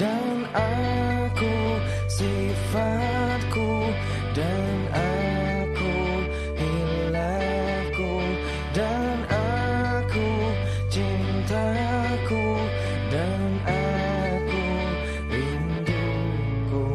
dan aku sifatku dan aku hilafku dan aku cintaku dan aku rinduku.